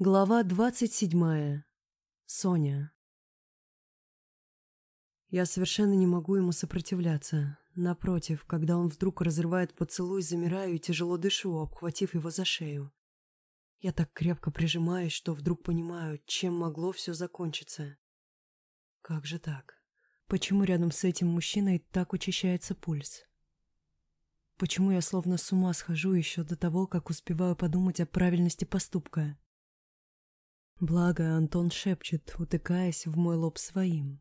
Глава двадцать седьмая. Соня. Я совершенно не могу ему сопротивляться. Напротив, когда он вдруг разрывает поцелуй, замираю и тяжело дышу, обхватив его за шею. Я так крепко прижимаюсь, что вдруг понимаю, чем могло все закончиться. Как же так? Почему рядом с этим мужчиной так учащается пульс? Почему я словно с ума схожу еще до того, как успеваю подумать о правильности поступка? Благо, Антон шепчет, утыкаясь в мой лоб своим.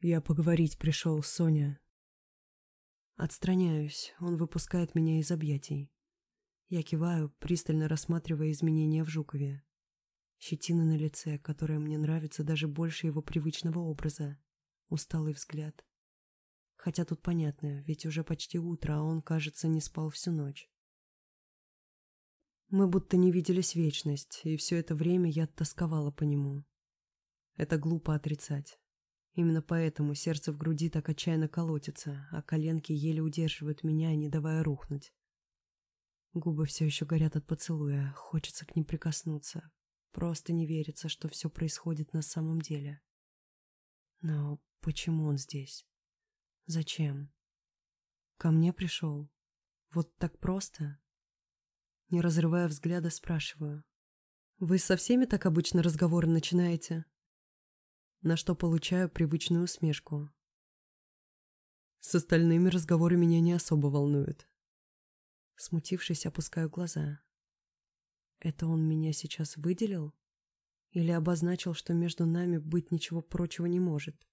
«Я поговорить пришел, Соня». Отстраняюсь, он выпускает меня из объятий. Я киваю, пристально рассматривая изменения в Жукове. Щетина на лице, которая мне нравится даже больше его привычного образа. Усталый взгляд. Хотя тут понятно, ведь уже почти утро, а он, кажется, не спал всю ночь. Мы будто не виделись вечность, и все это время я тосковала по нему. Это глупо отрицать. Именно поэтому сердце в груди так отчаянно колотится, а коленки еле удерживают меня, не давая рухнуть. Губы все еще горят от поцелуя, хочется к ним прикоснуться. Просто не верится, что все происходит на самом деле. Но почему он здесь? Зачем? Ко мне пришел? Вот так просто? Не разрывая взгляда, спрашиваю. Вы со всеми так обычно разговоры начинаете? На что получаю привычную усмешку. С остальными разговоры меня не особо волнуют. Смутившись, опускаю глаза. Это он меня сейчас выделил? Или обозначил, что между нами быть ничего прочего не может?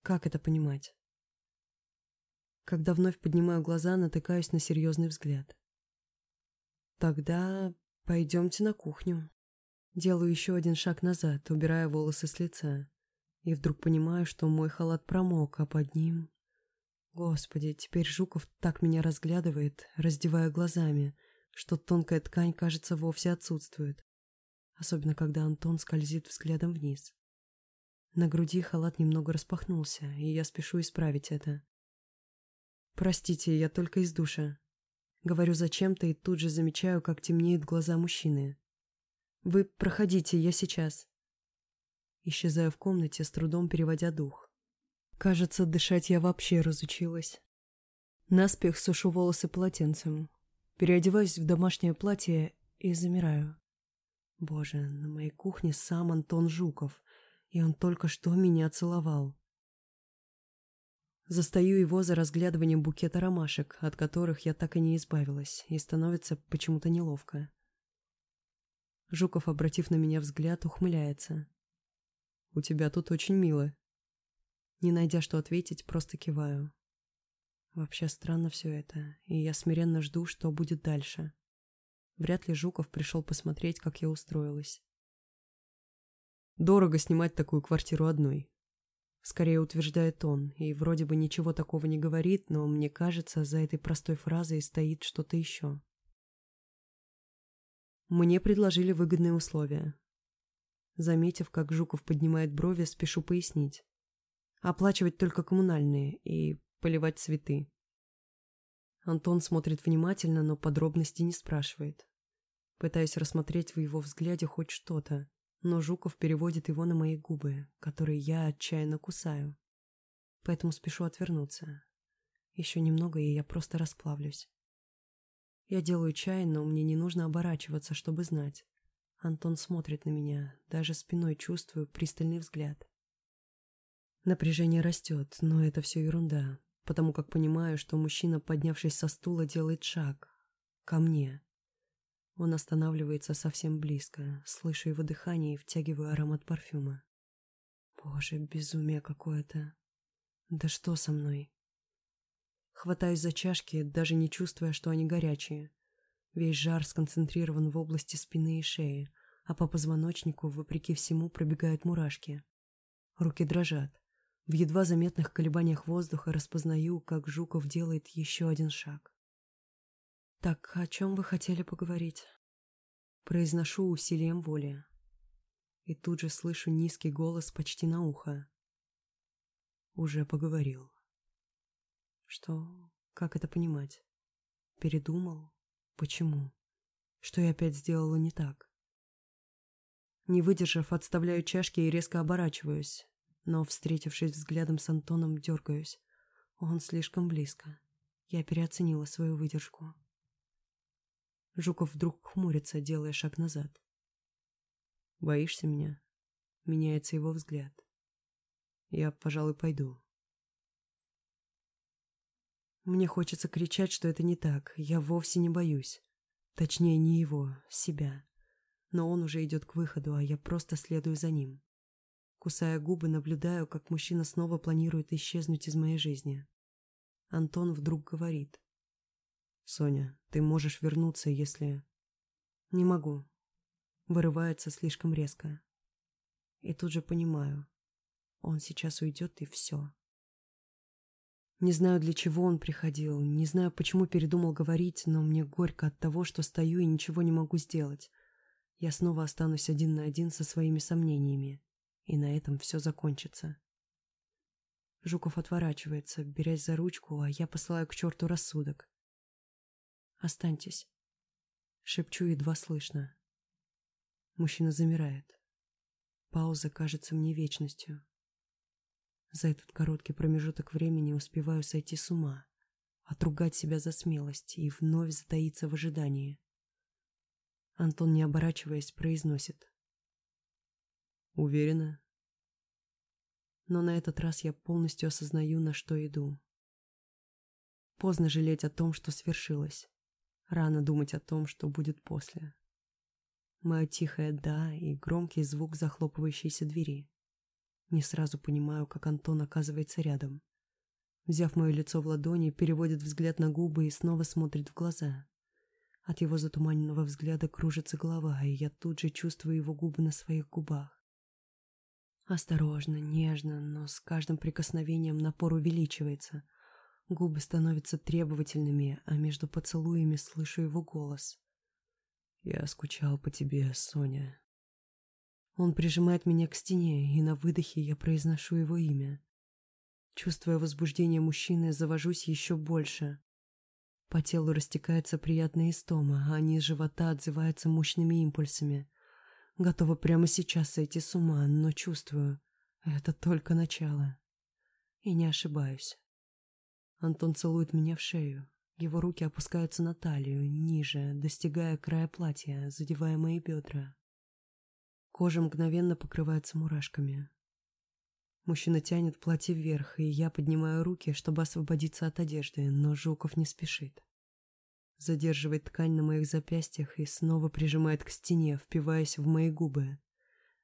Как это понимать? Когда вновь поднимаю глаза, натыкаюсь на серьезный взгляд. Тогда пойдемте на кухню. Делаю еще один шаг назад, убирая волосы с лица. И вдруг понимаю, что мой халат промок, а под ним... Господи, теперь Жуков так меня разглядывает, раздевая глазами, что тонкая ткань, кажется, вовсе отсутствует. Особенно, когда Антон скользит взглядом вниз. На груди халат немного распахнулся, и я спешу исправить это. «Простите, я только из душа». Говорю зачем-то и тут же замечаю, как темнеют глаза мужчины. «Вы проходите, я сейчас». Исчезаю в комнате, с трудом переводя дух. Кажется, дышать я вообще разучилась. Наспех сушу волосы полотенцем. Переодеваюсь в домашнее платье и замираю. Боже, на моей кухне сам Антон Жуков, и он только что меня целовал. Застаю его за разглядыванием букета ромашек, от которых я так и не избавилась, и становится почему-то неловко. Жуков, обратив на меня взгляд, ухмыляется. «У тебя тут очень мило». Не найдя что ответить, просто киваю. Вообще странно все это, и я смиренно жду, что будет дальше. Вряд ли Жуков пришел посмотреть, как я устроилась. Дорого снимать такую квартиру одной. Скорее утверждает он, и вроде бы ничего такого не говорит, но мне кажется, за этой простой фразой стоит что-то еще. Мне предложили выгодные условия. Заметив, как Жуков поднимает брови, спешу пояснить. Оплачивать только коммунальные и поливать цветы. Антон смотрит внимательно, но подробностей не спрашивает. Пытаюсь рассмотреть в его взгляде хоть что-то, но Жуков переводит его на мои губы, которые я отчаянно кусаю. Поэтому спешу отвернуться. Еще немного, и я просто расплавлюсь. Я делаю чай, но мне не нужно оборачиваться, чтобы знать. Антон смотрит на меня, даже спиной чувствую пристальный взгляд. Напряжение растет, но это все ерунда, потому как понимаю, что мужчина, поднявшись со стула, делает шаг. Ко мне. Он останавливается совсем близко, слышу его дыхание и втягиваю аромат парфюма. Боже, безумие какое-то. Да что со мной? Хватаюсь за чашки, даже не чувствуя, что они горячие. Весь жар сконцентрирован в области спины и шеи, а по позвоночнику, вопреки всему, пробегают мурашки. Руки дрожат. В едва заметных колебаниях воздуха распознаю, как Жуков делает еще один шаг. «Так, о чем вы хотели поговорить?» Произношу усилием воли. И тут же слышу низкий голос почти на ухо. Уже поговорил. Что? Как это понимать? Передумал? Почему? Что я опять сделала не так? Не выдержав, отставляю чашки и резко оборачиваюсь. Но, встретившись взглядом с Антоном, дергаюсь. Он слишком близко. Я переоценила свою выдержку. Жуков вдруг хмурится, делая шаг назад. «Боишься меня?» Меняется его взгляд. «Я, пожалуй, пойду». Мне хочется кричать, что это не так. Я вовсе не боюсь. Точнее, не его, себя но он уже идет к выходу, а я просто следую за ним. Кусая губы, наблюдаю, как мужчина снова планирует исчезнуть из моей жизни. Антон вдруг говорит. «Соня, ты можешь вернуться, если...» «Не могу». Вырывается слишком резко. И тут же понимаю. Он сейчас уйдет, и все. Не знаю, для чего он приходил, не знаю, почему передумал говорить, но мне горько от того, что стою и ничего не могу сделать я снова останусь один на один со своими сомнениями, и на этом все закончится. Жуков отворачивается, берясь за ручку, а я посылаю к черту рассудок. «Останьтесь», — шепчу едва слышно. Мужчина замирает. Пауза кажется мне вечностью. За этот короткий промежуток времени успеваю сойти с ума, отругать себя за смелость и вновь затаиться в ожидании. Антон, не оборачиваясь, произносит. Уверена? Но на этот раз я полностью осознаю, на что иду. Поздно жалеть о том, что свершилось. Рано думать о том, что будет после. Мое тихое «да» и громкий звук захлопывающейся двери. Не сразу понимаю, как Антон оказывается рядом. Взяв мое лицо в ладони, переводит взгляд на губы и снова смотрит в глаза. От его затуманенного взгляда кружится голова, и я тут же чувствую его губы на своих губах. Осторожно, нежно, но с каждым прикосновением напор увеличивается. Губы становятся требовательными, а между поцелуями слышу его голос. «Я скучал по тебе, Соня». Он прижимает меня к стене, и на выдохе я произношу его имя. Чувствуя возбуждение мужчины, завожусь еще больше. По телу растекается приятная истома, а низ живота отзывается мощными импульсами. Готова прямо сейчас сойти с ума, но чувствую, это только начало. И не ошибаюсь. Антон целует меня в шею. Его руки опускаются на талию, ниже, достигая края платья, задевая мои бедра. Кожа мгновенно покрывается мурашками. Мужчина тянет платье вверх, и я поднимаю руки, чтобы освободиться от одежды, но Жуков не спешит. Задерживает ткань на моих запястьях и снова прижимает к стене, впиваясь в мои губы.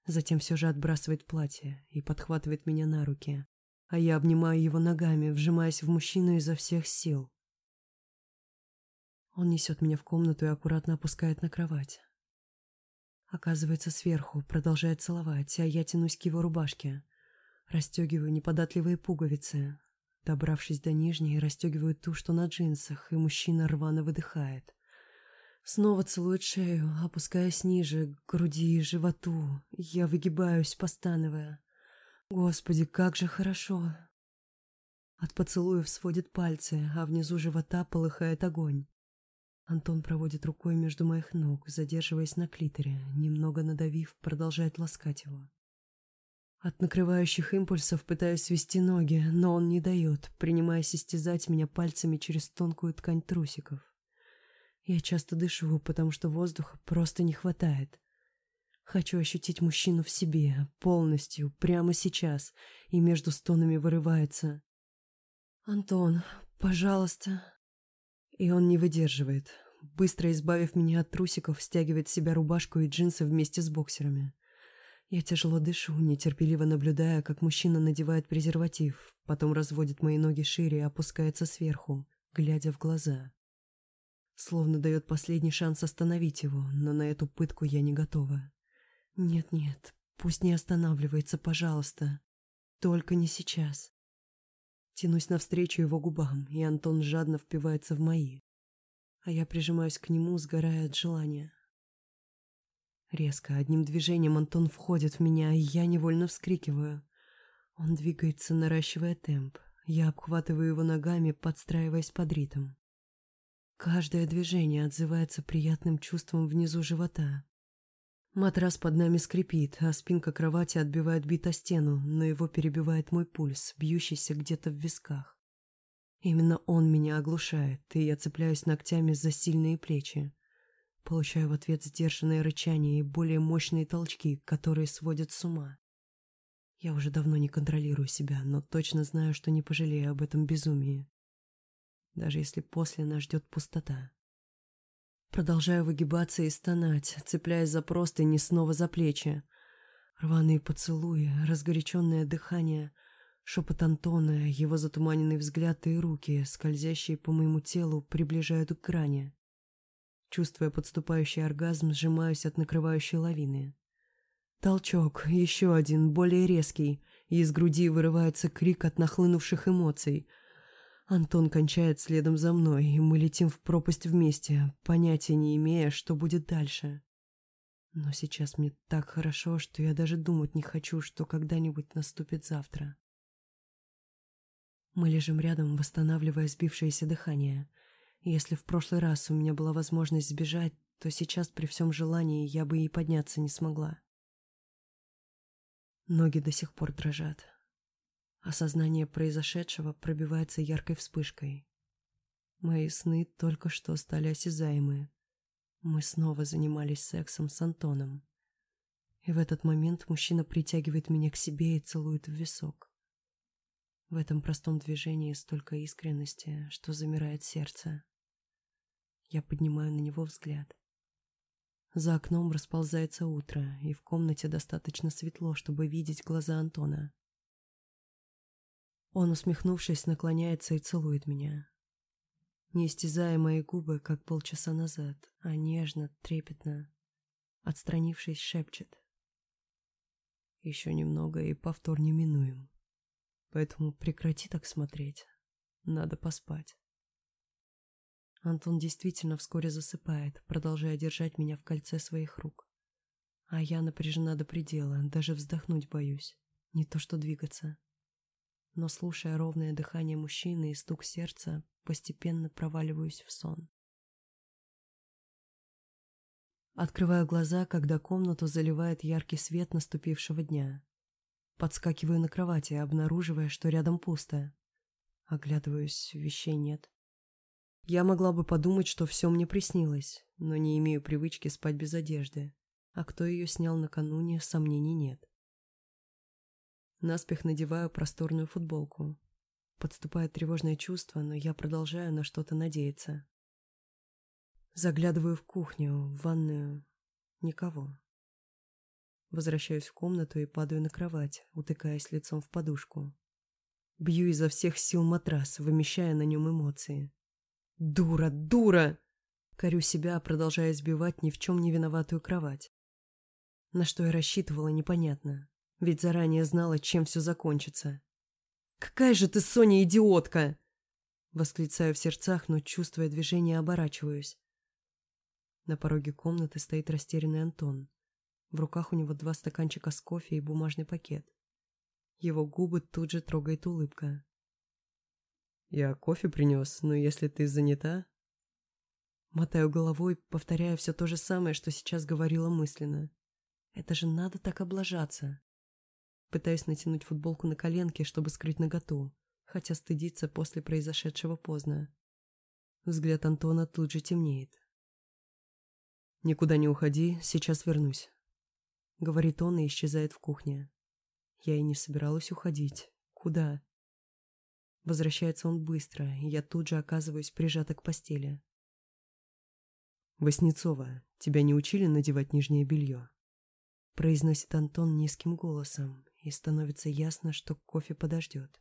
Затем все же отбрасывает платье и подхватывает меня на руки, а я обнимаю его ногами, вжимаясь в мужчину изо всех сил. Он несет меня в комнату и аккуратно опускает на кровать. Оказывается сверху, продолжает целовать, а я тянусь к его рубашке — Расстегиваю неподатливые пуговицы. Добравшись до нижней, расстегиваю ту, что на джинсах, и мужчина рвано выдыхает. Снова целует шею, опускаясь ниже, к груди и животу. Я выгибаюсь, постановая. Господи, как же хорошо. От поцелуев сводит пальцы, а внизу живота полыхает огонь. Антон проводит рукой между моих ног, задерживаясь на клиторе, немного надавив, продолжает ласкать его. От накрывающих импульсов пытаюсь свести ноги, но он не дает, принимаясь истязать меня пальцами через тонкую ткань трусиков. Я часто дышу, потому что воздуха просто не хватает. Хочу ощутить мужчину в себе, полностью, прямо сейчас, и между стонами вырывается. «Антон, пожалуйста». И он не выдерживает. Быстро избавив меня от трусиков, стягивает с себя рубашку и джинсы вместе с боксерами. Я тяжело дышу, нетерпеливо наблюдая, как мужчина надевает презерватив, потом разводит мои ноги шире и опускается сверху, глядя в глаза. Словно дает последний шанс остановить его, но на эту пытку я не готова. Нет-нет, пусть не останавливается, пожалуйста. Только не сейчас. Тянусь навстречу его губам, и Антон жадно впивается в мои. А я прижимаюсь к нему, сгорая от желания. Резко, одним движением Антон входит в меня, и я невольно вскрикиваю. Он двигается, наращивая темп. Я обхватываю его ногами, подстраиваясь под ритм. Каждое движение отзывается приятным чувством внизу живота. Матрас под нами скрипит, а спинка кровати отбивает бит о стену, но его перебивает мой пульс, бьющийся где-то в висках. Именно он меня оглушает, и я цепляюсь ногтями за сильные плечи. Получаю в ответ сдержанное рычание и более мощные толчки, которые сводят с ума. Я уже давно не контролирую себя, но точно знаю, что не пожалею об этом безумии. Даже если после нас ждет пустота. Продолжаю выгибаться и стонать, цепляясь за простыни снова за плечи. Рваные поцелуи, разгоряченное дыхание, шепот Антона, его затуманенный взгляд и руки, скользящие по моему телу, приближают к грани. Чувствуя подступающий оргазм, сжимаюсь от накрывающей лавины. Толчок, еще один, более резкий, и из груди вырывается крик от нахлынувших эмоций — Антон кончает следом за мной, и мы летим в пропасть вместе, понятия не имея, что будет дальше. Но сейчас мне так хорошо, что я даже думать не хочу, что когда-нибудь наступит завтра. Мы лежим рядом, восстанавливая сбившееся дыхание. если в прошлый раз у меня была возможность сбежать, то сейчас при всем желании я бы и подняться не смогла. Ноги до сих пор дрожат. Осознание произошедшего пробивается яркой вспышкой. Мои сны только что стали осязаемые. Мы снова занимались сексом с Антоном. И в этот момент мужчина притягивает меня к себе и целует в висок. В этом простом движении столько искренности, что замирает сердце. Я поднимаю на него взгляд. За окном расползается утро, и в комнате достаточно светло, чтобы видеть глаза Антона. Он, усмехнувшись, наклоняется и целует меня. Не истязая мои губы, как полчаса назад, а нежно, трепетно, отстранившись, шепчет. Еще немного и повтор не минуем. Поэтому прекрати так смотреть. Надо поспать. Антон действительно вскоре засыпает, продолжая держать меня в кольце своих рук. А я напряжена до предела, даже вздохнуть боюсь, не то что двигаться но, слушая ровное дыхание мужчины и стук сердца, постепенно проваливаюсь в сон. Открываю глаза, когда комнату заливает яркий свет наступившего дня. Подскакиваю на кровати, обнаруживая, что рядом пусто. Оглядываюсь, вещей нет. Я могла бы подумать, что все мне приснилось, но не имею привычки спать без одежды. А кто ее снял накануне, сомнений нет. Наспех надеваю просторную футболку. Подступает тревожное чувство, но я продолжаю на что-то надеяться. Заглядываю в кухню, в ванную. Никого. Возвращаюсь в комнату и падаю на кровать, утыкаясь лицом в подушку. Бью изо всех сил матрас, вымещая на нем эмоции. «Дура! Дура!» Корю себя, продолжая сбивать ни в чем не виноватую кровать. На что я рассчитывала, непонятно ведь заранее знала, чем все закончится. «Какая же ты, Соня, идиотка!» Восклицаю в сердцах, но, чувствуя движение, оборачиваюсь. На пороге комнаты стоит растерянный Антон. В руках у него два стаканчика с кофе и бумажный пакет. Его губы тут же трогает улыбка. «Я кофе принес, но если ты занята...» Мотаю головой, повторяя все то же самое, что сейчас говорила мысленно. «Это же надо так облажаться!» Пытаюсь натянуть футболку на коленки, чтобы скрыть наготу, хотя стыдиться после произошедшего поздно. Взгляд Антона тут же темнеет. «Никуда не уходи, сейчас вернусь», — говорит он и исчезает в кухне. Я и не собиралась уходить. Куда? Возвращается он быстро, и я тут же оказываюсь прижата к постели. «Васнецова, тебя не учили надевать нижнее белье?» Произносит Антон низким голосом, и становится ясно, что кофе подождет.